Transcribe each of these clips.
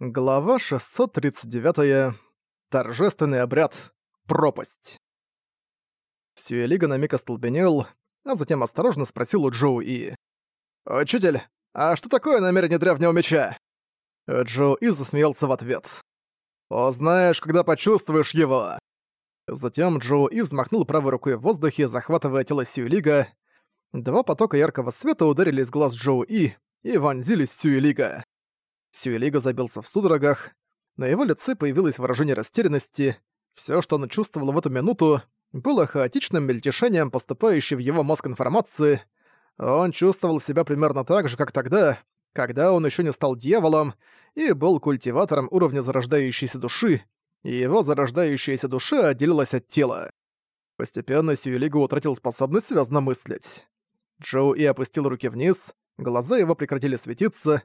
Глава 639. Торжественный обряд. Пропасть. Сюэлига на миг остолбенел, а затем осторожно спросил у Джоу И. «Учитель, а что такое намерение древнего меча?» Джоу И засмеялся в ответ. «Узнаешь, когда почувствуешь его!» Затем Джоу И взмахнул правой рукой в воздухе, захватывая тело Сюэлига. Два потока яркого света ударили из глаз Джоу И и вонзились Сюэлига. Сюэлига забился в судорогах, на его лице появилось выражение растерянности. Все, что он чувствовал в эту минуту, было хаотичным мельтешением, поступающей в его мозг информации. Он чувствовал себя примерно так же, как тогда, когда он еще не стал дьяволом и был культиватором уровня зарождающейся души, и его зарождающаяся душа отделилась от тела. Постепенно Сюэлига утратил способность связно мыслить. Джоу и опустил руки вниз, глаза его прекратили светиться,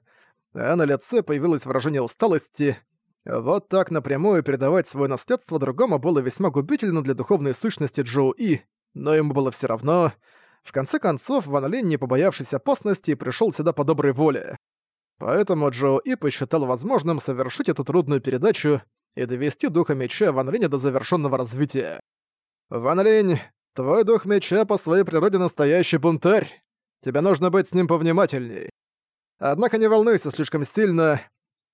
а на лице появилось выражение усталости. Вот так напрямую передавать свое наследство другому было весьма губительно для духовной сущности Джоу И, но ему было все равно. В конце концов, Ван Линь, не побоявшись опасности, пришел сюда по доброй воле. Поэтому Джоу И посчитал возможным совершить эту трудную передачу и довести духа меча Ван Линя до завершенного развития. «Ван Линь, твой дух меча по своей природе настоящий бунтарь. Тебе нужно быть с ним повнимательней. Однако не волнуйся слишком сильно.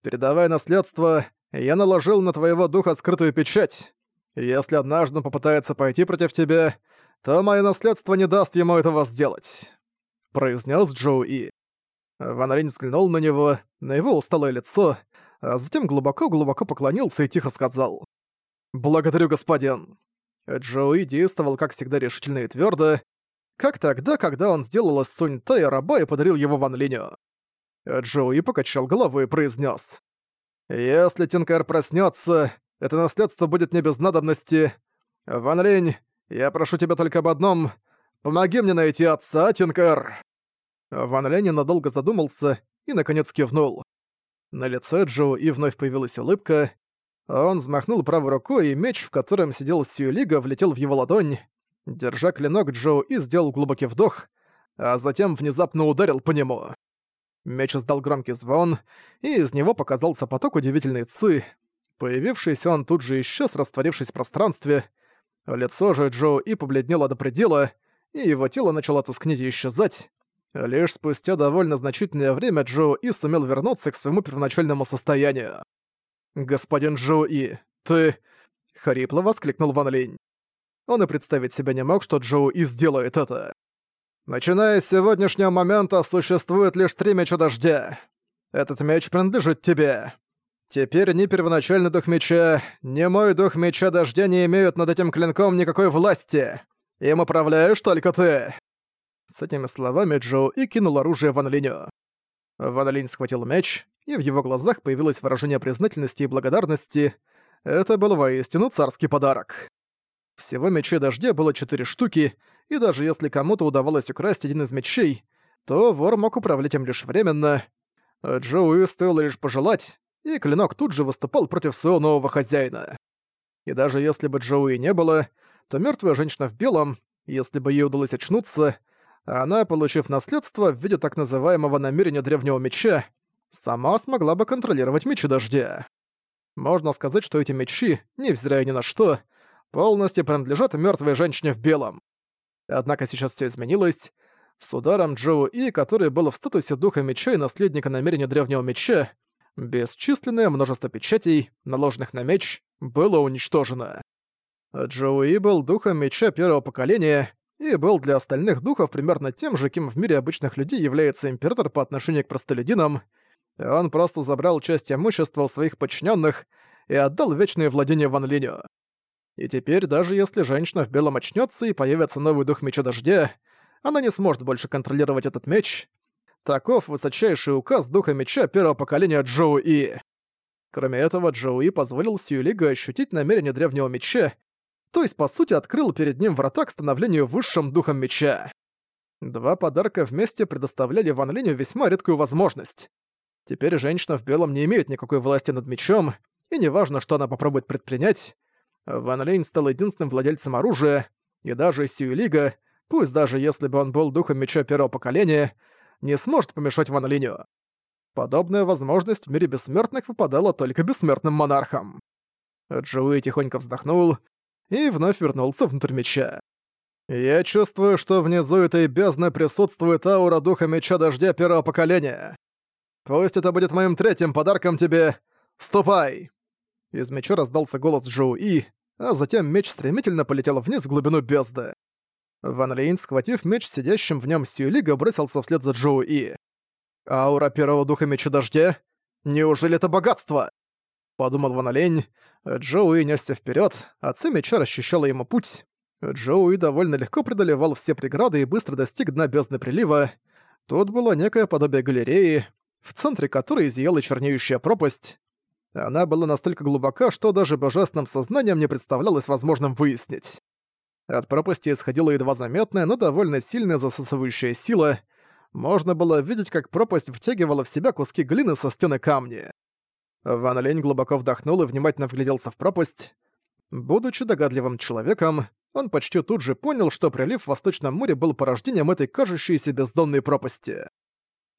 Передавая наследство, я наложил на твоего духа скрытую печать. Если однажды он попытается пойти против тебя, то мое наследство не даст ему этого сделать», — произнес Джоу И. Ван Рень взглянул на него, на его усталое лицо, а затем глубоко-глубоко поклонился и тихо сказал. «Благодарю, господин». Джоуи действовал, как всегда, решительно и твердо, как тогда, когда он сделал из Сунь Тая раба и подарил его Ван Линю. Джоуи покачал головой и произнес: «Если Тинкер проснется, это наследство будет не без надобности. Ван Линь, я прошу тебя только об одном. Помоги мне найти отца, Тинкер!» Ван Линь надолго задумался и, наконец, кивнул. На лице Джоуи вновь появилась улыбка. Он взмахнул правой рукой, и меч, в котором сидел Сьюлига, влетел в его ладонь. Держа клинок, Джоуи сделал глубокий вдох, а затем внезапно ударил по нему. Меч издал громкий звон, и из него показался поток удивительной ци. Появившийся он тут же исчез, растворившись в пространстве. Лицо же Джоу И побледнело до предела, и его тело начало тускнеть и исчезать. Лишь спустя довольно значительное время Джоу И сумел вернуться к своему первоначальному состоянию. «Господин Джоу И, ты...» — хрипло воскликнул Ван Линь. Он и представить себя не мог, что Джоу И сделает это. Начиная с сегодняшнего момента существует лишь три меча дождя. Этот меч принадлежит тебе. Теперь ни первоначальный дух меча, ни мой дух меча дождя не имеют над этим клинком никакой власти. Им управляешь только ты». С этими словами Джоу и кинул оружие Ван Линю. Ван Линь схватил меч, и в его глазах появилось выражение признательности и благодарности. Это был воистину царский подарок. Всего мечей дождя было четыре штуки, и даже если кому-то удавалось украсть один из мечей, то вор мог управлять им лишь временно. Джоуи стоило лишь пожелать, и клинок тут же выступал против своего нового хозяина. И даже если бы Джоуи не было, то мертвая женщина в белом, если бы ей удалось очнуться, она, получив наследство в виде так называемого намерения древнего меча, сама смогла бы контролировать мечи дождя. Можно сказать, что эти мечи, невзирая ни на что, полностью принадлежат мертвой женщине в белом. Однако сейчас все изменилось. С ударом Джоу И, который был в статусе духа меча и наследника намерения древнего меча, бесчисленное множество печатей, наложенных на меч, было уничтожено. Джоу И был духом меча первого поколения и был для остальных духов примерно тем же, кем в мире обычных людей является император по отношению к простолюдинам. Он просто забрал часть имущества у своих подчиненных и отдал вечные владения Ван Линю. И теперь, даже если женщина в белом очнется и появится новый дух меча дождя, она не сможет больше контролировать этот меч. Таков высочайший указ духа меча первого поколения Джоу И. Кроме этого, Джоу И позволил Сьюлигу ощутить намерение древнего меча, то есть, по сути, открыл перед ним врата к становлению высшим духом меча. Два подарка вместе предоставляли Ван Линю весьма редкую возможность. Теперь женщина в белом не имеет никакой власти над мечом, и неважно, что она попробует предпринять, Ван Лейн стал единственным владельцем оружия, и даже Сюэлига, пусть даже если бы он был духом меча первого поколения, не сможет помешать Ван Линю. Подобная возможность в мире бессмертных выпадала только бессмертным монархам. Джоуи тихонько вздохнул и вновь вернулся внутрь меча. «Я чувствую, что внизу этой бездны присутствует аура Духа Меча Дождя первого поколения. Пусть это будет моим третьим подарком тебе. Ступай!» Из меча раздался голос Джоуи, а затем меч стремительно полетел вниз в глубину бездны. Ван Лейн, схватив меч сидящим в нем Сьюлига, бросился вслед за Джоуи. «Аура первого духа меча дождя? Неужели это богатство?» Подумал Ван Лейн. Джоуи несся вперед, отца меча расчищала ему путь. Джоуи довольно легко преодолевал все преграды и быстро достиг дна бездны прилива. Тут было некое подобие галереи, в центре которой зияла чернеющая пропасть. Она была настолько глубока, что даже божественным сознанием не представлялось возможным выяснить. От пропасти исходила едва заметная, но довольно сильная засасывающая сила. Можно было видеть, как пропасть втягивала в себя куски глины со стены камня. Ван Лень глубоко вдохнул и внимательно вгляделся в пропасть. Будучи догадливым человеком, он почти тут же понял, что прилив в Восточном море был порождением этой кажущейся бездонной пропасти.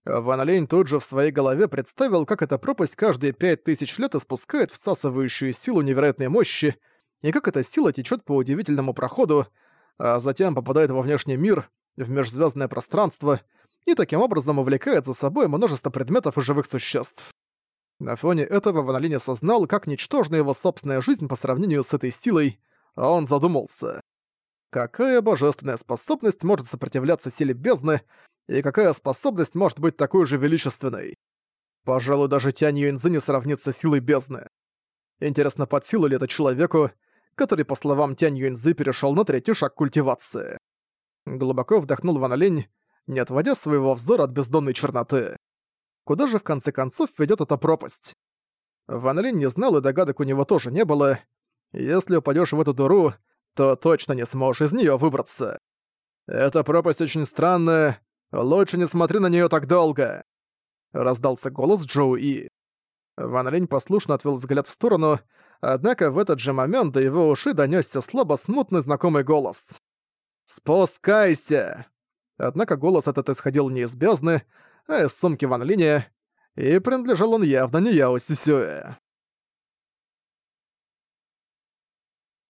Ван Лень тут же в своей голове представил, как эта пропасть каждые пять тысяч лет испускает всасывающую силу невероятной мощи, и как эта сила течет по удивительному проходу, а затем попадает во внешний мир, в межзвездное пространство, и таким образом увлекает за собой множество предметов и живых существ. На фоне этого Ван Линь осознал, как ничтожна его собственная жизнь по сравнению с этой силой, а он задумался. Какая божественная способность может сопротивляться силе бездны, и какая способность может быть такой же величественной? Пожалуй, даже Тянь Юэнзы не сравнится с силой бездны. Интересно, под силу ли это человеку, который, по словам Тянь Юэнзы, перешел на третий шаг культивации? Глубоко вдохнул Ван Линь, не отводя своего взора от бездонной черноты. Куда же в конце концов ведет эта пропасть? Ван Линь не знал, и догадок у него тоже не было. Если упадешь в эту дыру, то точно не сможешь из нее выбраться. Эта пропасть очень странная, лучше не смотри на нее так долго. Раздался голос Джоуи. Ван Линь послушно отвел взгляд в сторону, однако в этот же момент до его уши донесся слабо смутный знакомый голос. «Спускайся!» Однако голос этот исходил не из бездны, а из сумки Ван Линя, и принадлежал он явно не Яо Сисюэ.